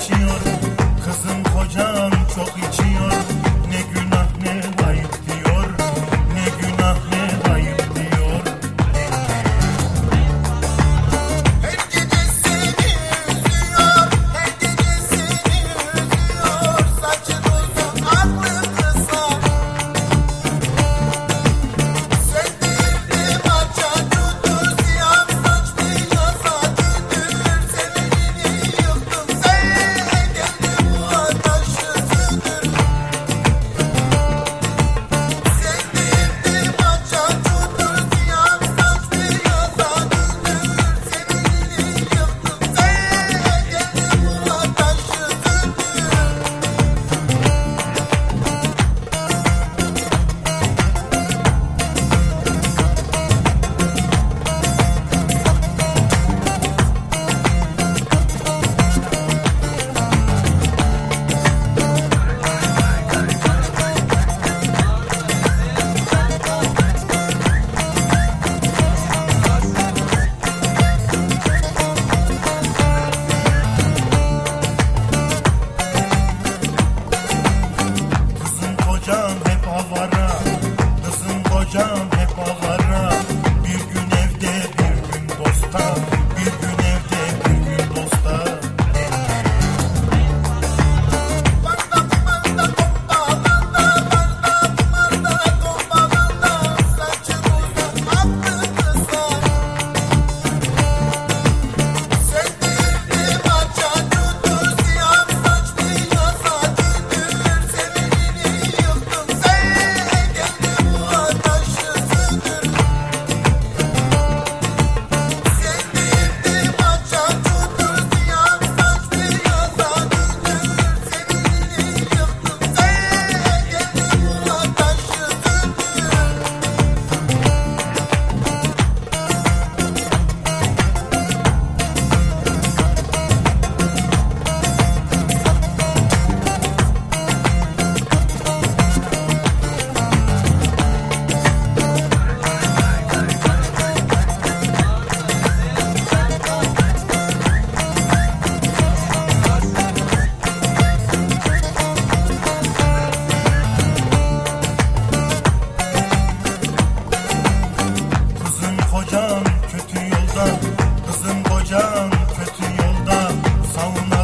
kocan çok içiyor Kızım kocan çok içiyor jump. Sauna